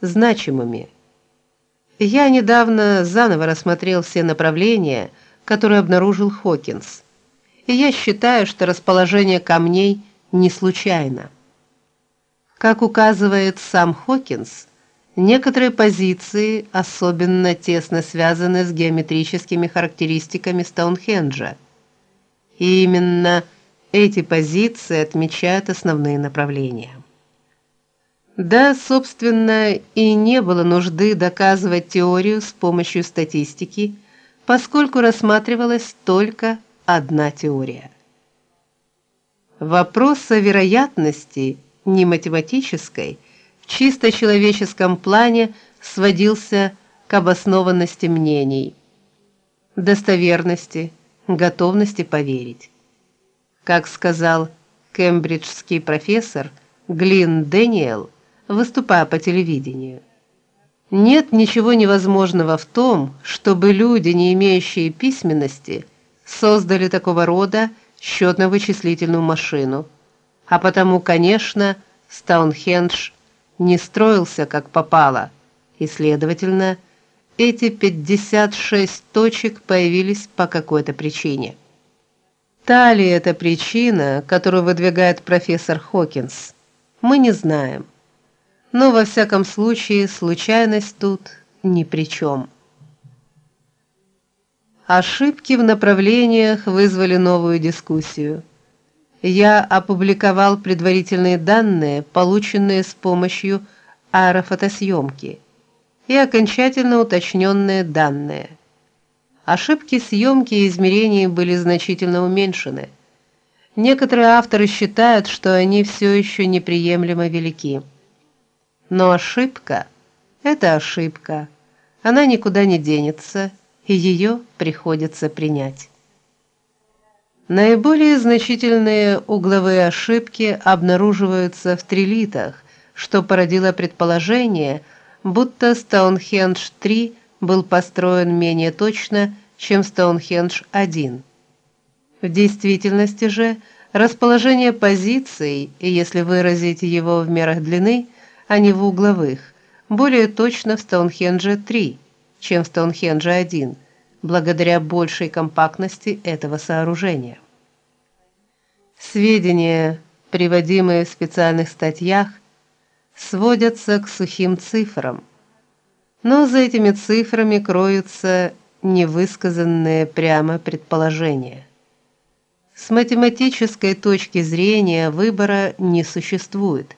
значимыми. Я недавно заново рассмотрел все направления, которые обнаружил Хокинс. И я считаю, что расположение камней не случайно. Как указывает сам Хокинс, некоторые позиции особенно тесно связаны с геометрическими характеристиками Стоунхенджа. И именно эти позиции отмечают основные направления. Да, собственно, и не было нужды доказывать теорию с помощью статистики, поскольку рассматривалась только одна теория. Вопрос о вероятности не математической, в чисто человеческом плане сводился к обоснованности мнений, достоверности, готовности поверить. Как сказал кембриджский профессор Глин Дэниел, выступая по телевидению. Нет ничего невозможного в том, чтобы люди, не имеющие письменности, создали такого рода счетно-вычислительную машину. А потому, конечно, Стоунхендж не строился как попало, и, следовательно, эти 56 точек появились по какой-то причине. Та ли это причина, которую выдвигает профессор Хокинс, мы не знаем но во всяком случае случайность тут ни при чем. Ошибки в направлениях вызвали новую дискуссию. Я опубликовал предварительные данные, полученные с помощью аэрофотосъемки, и окончательно уточненные данные. Ошибки съемки и измерений были значительно уменьшены. Некоторые авторы считают, что они все еще неприемлемо велики. Но ошибка это ошибка. Она никуда не денется, и ее приходится принять. Наиболее значительные угловые ошибки обнаруживаются в трилитах, что породило предположение, будто Стоунхендж-3 был построен менее точно, чем Стоунхендж-1. В действительности же расположение позиций, если выразить его в мерах длины, а не в угловых, более точно в Стоунхендже 3, чем в Стоунхендже 1, благодаря большей компактности этого сооружения. Сведения, приводимые в специальных статьях, сводятся к сухим цифрам. Но за этими цифрами кроются невысказанные прямо предположения. С математической точки зрения выбора не существует.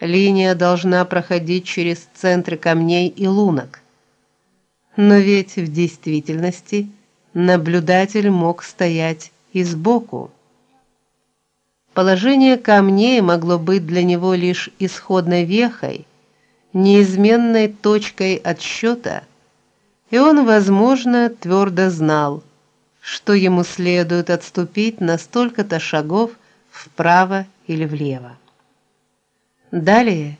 Линия должна проходить через центры камней и лунок. Но ведь в действительности наблюдатель мог стоять и сбоку. Положение камней могло быть для него лишь исходной вехой, неизменной точкой отсчета, и он, возможно, твердо знал, что ему следует отступить на столько-то шагов вправо или влево. Далее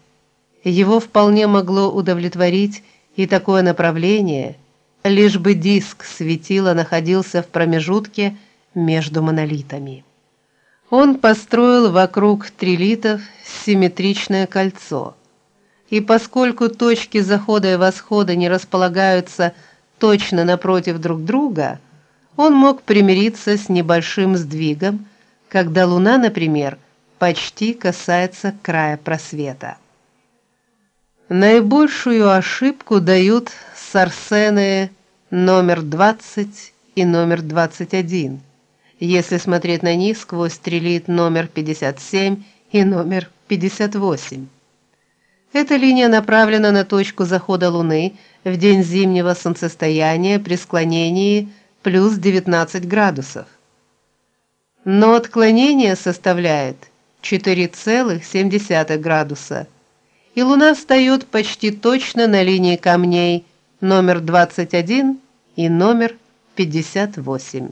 его вполне могло удовлетворить и такое направление, лишь бы диск светила находился в промежутке между монолитами. Он построил вокруг трилитов симметричное кольцо. И поскольку точки захода и восхода не располагаются точно напротив друг друга, он мог примириться с небольшим сдвигом, когда луна, например, почти касается края просвета. Наибольшую ошибку дают сарсены номер 20 и номер 21. Если смотреть на них сквозь стрелит номер 57 и номер 58. Эта линия направлена на точку захода Луны в день зимнего солнцестояния при склонении плюс 19 градусов. Но отклонение составляет 4,7 градуса. И Луна встает почти точно на линии камней номер 21 и номер 58.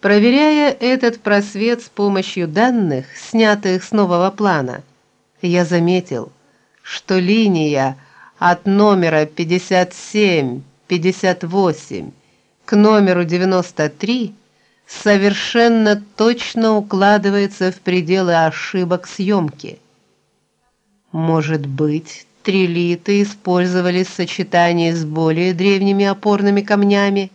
Проверяя этот просвет с помощью данных, снятых с нового плана, я заметил, что линия от номера 57-58 к номеру 93 совершенно точно укладывается в пределы ошибок съемки. Может быть, трилиты использовались в сочетании с более древними опорными камнями,